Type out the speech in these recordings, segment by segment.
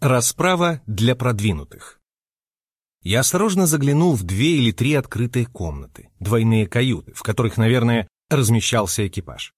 Расправа для продвинутых. Я осторожно заглянул в две или три открытые комнаты, двойные каюты, в которых, наверное, размещался экипаж.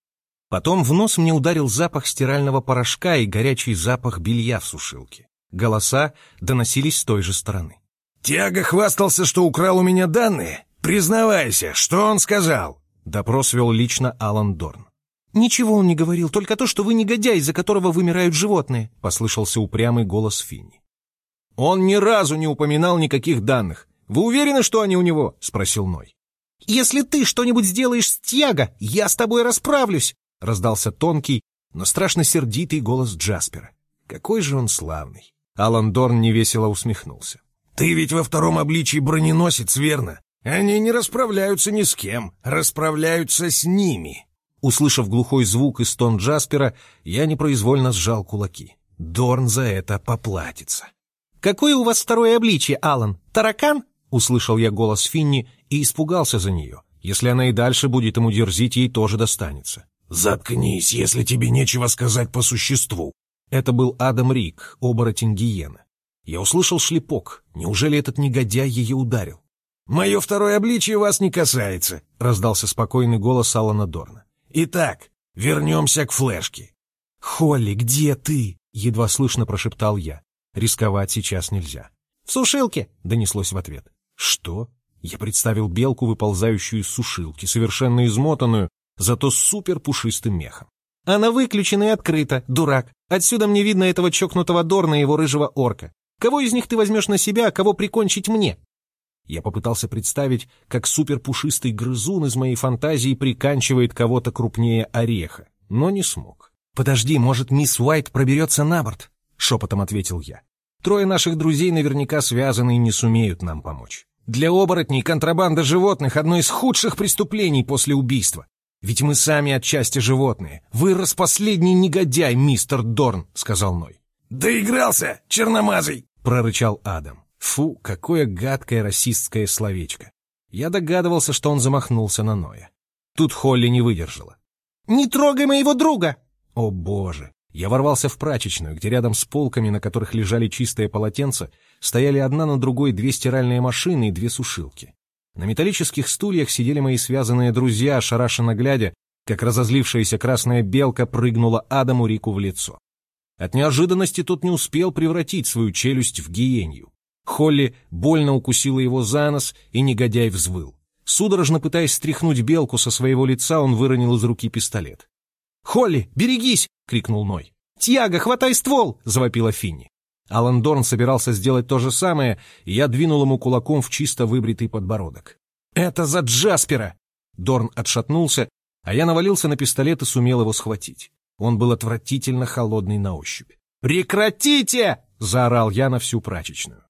Потом в нос мне ударил запах стирального порошка и горячий запах белья в сушилке. Голоса доносились с той же стороны. «Тяга хвастался, что украл у меня данные? Признавайся, что он сказал?» Допрос вел лично Алан Дорн. «Ничего он не говорил, только то, что вы негодяй, из-за которого вымирают животные», — послышался упрямый голос Финни. «Он ни разу не упоминал никаких данных. Вы уверены, что они у него?» — спросил Ной. «Если ты что-нибудь сделаешь с Тьяго, я с тобой расправлюсь!» — раздался тонкий, но страшно сердитый голос Джаспера. Какой же он славный! Алан Дорн невесело усмехнулся. «Ты ведь во втором обличии броненосец, верно? Они не расправляются ни с кем, расправляются с ними!» Услышав глухой звук и стон Джаспера, я непроизвольно сжал кулаки. Дорн за это поплатится. «Какое у вас второе обличие, Алан? Таракан?» Услышал я голос Финни и испугался за нее. Если она и дальше будет ему дерзить, ей тоже достанется. «Заткнись, если тебе нечего сказать по существу!» Это был Адам Рик, оборотень гиены. Я услышал шлепок. Неужели этот негодяй ее ударил? «Мое второе обличие вас не касается», — раздался спокойный голос Алана Дорна. Итак, вернемся к флешке. «Холли, где ты?» — едва слышно прошептал я. Рисковать сейчас нельзя. «В сушилке!» — донеслось в ответ. «Что?» Я представил белку, выползающую из сушилки, совершенно измотанную, зато с супер пушистым мехом. «Она выключена и открыта, дурак. Отсюда мне видно этого чокнутого Дорна и его рыжего орка. Кого из них ты возьмешь на себя, а кого прикончить мне?» Я попытался представить, как суперпушистый грызун из моей фантазии приканчивает кого-то крупнее ореха, но не смог. «Подожди, может, мисс Уайт проберется на борт?» — шепотом ответил я. «Трое наших друзей наверняка связаны и не сумеют нам помочь. Для оборотней контрабанда животных — одно из худших преступлений после убийства. Ведь мы сами отчасти животные. Вы распоследний негодяй, мистер Дорн», — сказал Ной. «Доигрался, черномазый!» — прорычал Адам. Фу, какое гадкое расистское словечко. Я догадывался, что он замахнулся на Ноя. Тут Холли не выдержала. «Не трогай моего друга!» О боже! Я ворвался в прачечную, где рядом с полками, на которых лежали чистые полотенца, стояли одна на другой две стиральные машины и две сушилки. На металлических стульях сидели мои связанные друзья, ошарашенно глядя, как разозлившаяся красная белка прыгнула Адаму Рику в лицо. От неожиданности тот не успел превратить свою челюсть в гиенью. Холли больно укусила его за нос, и негодяй взвыл. Судорожно пытаясь стряхнуть белку со своего лица, он выронил из руки пистолет. «Холли, берегись!» — крикнул Ной. «Тьяго, хватай ствол!» — завопила Финни. Алан Дорн собирался сделать то же самое, и я двинул ему кулаком в чисто выбритый подбородок. «Это за Джаспера!» Дорн отшатнулся, а я навалился на пистолет и сумел его схватить. Он был отвратительно холодный на ощупь. «Прекратите!» — заорал я на всю прачечную.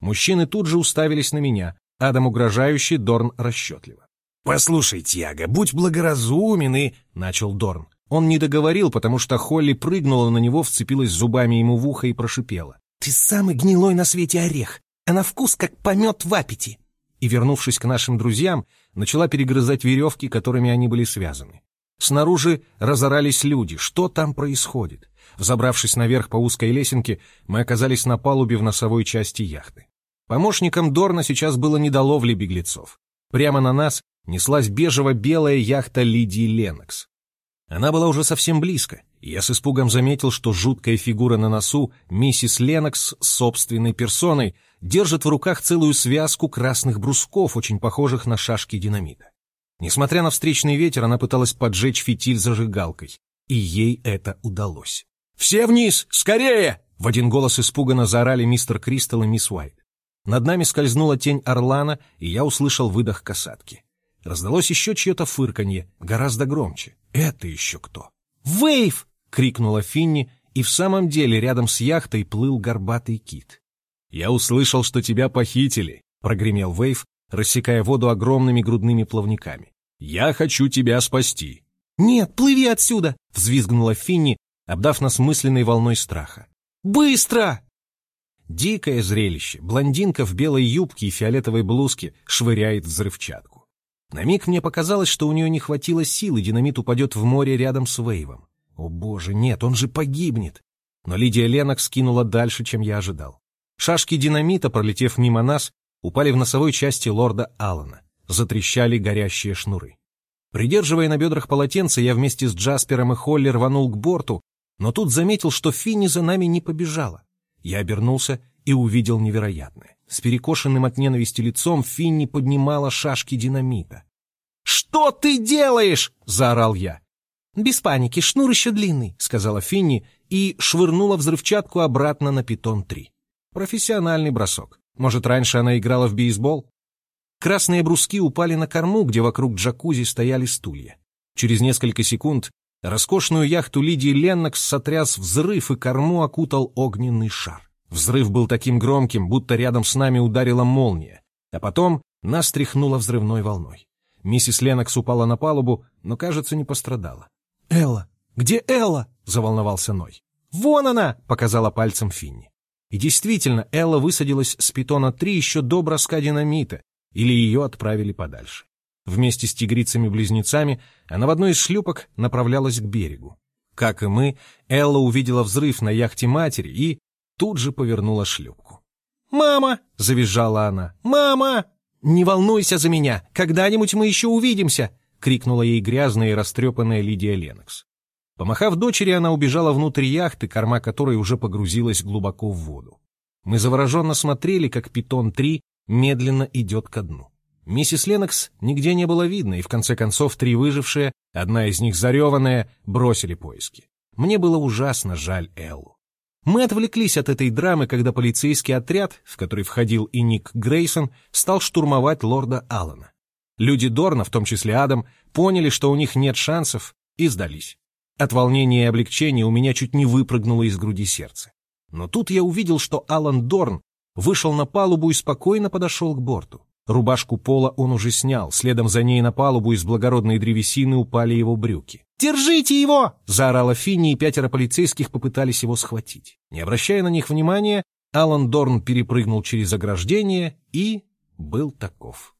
Мужчины тут же уставились на меня. Адам угрожающий, Дорн расчетливо. «Послушай, Тьяго, будь благоразумен и...» — начал Дорн. Он не договорил, потому что Холли прыгнула на него, вцепилась зубами ему в ухо и прошипела. «Ты самый гнилой на свете орех, а на вкус как помет в аппете!» И, вернувшись к нашим друзьям, начала перегрызать веревки, которыми они были связаны. Снаружи разорались люди. Что там происходит? Взобравшись наверх по узкой лесенке, мы оказались на палубе в носовой части яхты. Помощникам Дорна сейчас было не до ловли беглецов. Прямо на нас неслась бежево-белая яхта Лидии Ленокс. Она была уже совсем близко, и я с испугом заметил, что жуткая фигура на носу, миссис Ленокс с собственной персоной, держит в руках целую связку красных брусков, очень похожих на шашки динамита. Несмотря на встречный ветер, она пыталась поджечь фитиль зажигалкой, и ей это удалось. «Все вниз! Скорее!» — в один голос испуганно заорали мистер Кристал и мисс Уайт. Над нами скользнула тень орлана, и я услышал выдох касатки. Раздалось еще чье-то фырканье, гораздо громче. Это еще кто? «Вейв!» — крикнула Финни, и в самом деле рядом с яхтой плыл горбатый кит. «Я услышал, что тебя похитили», — прогремел Вейв, рассекая воду огромными грудными плавниками. «Я хочу тебя спасти». «Нет, плыви отсюда!» — взвизгнула Финни, обдав нас мысленной волной страха. «Быстро!» Дикое зрелище. Блондинка в белой юбке и фиолетовой блузке швыряет взрывчатку. На миг мне показалось, что у нее не хватило сил, и динамит упадет в море рядом с Вейвом. О боже, нет, он же погибнет. Но Лидия Ленок скинула дальше, чем я ожидал. Шашки динамита, пролетев мимо нас, упали в носовой части лорда Аллана. Затрещали горящие шнуры. Придерживая на бедрах полотенце, я вместе с Джаспером и Холли рванул к борту, но тут заметил, что Финни за нами не побежала. Я обернулся и увидел невероятное. С перекошенным от ненависти лицом Финни поднимала шашки динамита. «Что ты делаешь?» — заорал я. «Без паники, шнур еще длинный», — сказала Финни и швырнула взрывчатку обратно на питон-3. Профессиональный бросок. Может, раньше она играла в бейсбол? Красные бруски упали на корму, где вокруг джакузи стояли стулья. Через несколько секунд роскошную яхту Лидии Леннокс сотряс взрыв, и корму окутал огненный шар. Взрыв был таким громким, будто рядом с нами ударила молния, а потом нас тряхнуло взрывной волной. Миссис Леннокс упала на палубу, но, кажется, не пострадала. «Элла! Где Элла?» — заволновался Ной. «Вон она!» — показала пальцем Финни. И действительно, Элла высадилась с питона 3 еще до броска динамита, или ее отправили подальше. Вместе с тигрицами-близнецами она в одной из шлюпок направлялась к берегу. Как и мы, Элла увидела взрыв на яхте матери и тут же повернула шлюпку. «Мама!» — завизжала она. «Мама! Не волнуйся за меня! Когда-нибудь мы еще увидимся!» — крикнула ей грязная и растрепанная Лидия Ленокс. Помахав дочери, она убежала внутрь яхты, корма которой уже погрузилась глубоко в воду. Мы завороженно смотрели, как Питон-3 медленно идет ко дну. Миссис Ленокс нигде не было видно, и в конце концов три выжившие, одна из них зареванная, бросили поиски. Мне было ужасно жаль Эллу. Мы отвлеклись от этой драмы, когда полицейский отряд, в который входил и Ник Грейсон, стал штурмовать лорда Аллана. Люди Дорна, в том числе Адам, поняли, что у них нет шансов, и сдались. От волнения и облегчения у меня чуть не выпрыгнуло из груди сердце. Но тут я увидел, что Алан Дорн вышел на палубу и спокойно подошел к борту. Рубашку пола он уже снял, следом за ней на палубу из благородной древесины упали его брюки. «Держите его!» — заорала Финни, и пятеро полицейских попытались его схватить. Не обращая на них внимания, Алан Дорн перепрыгнул через ограждение и был таков.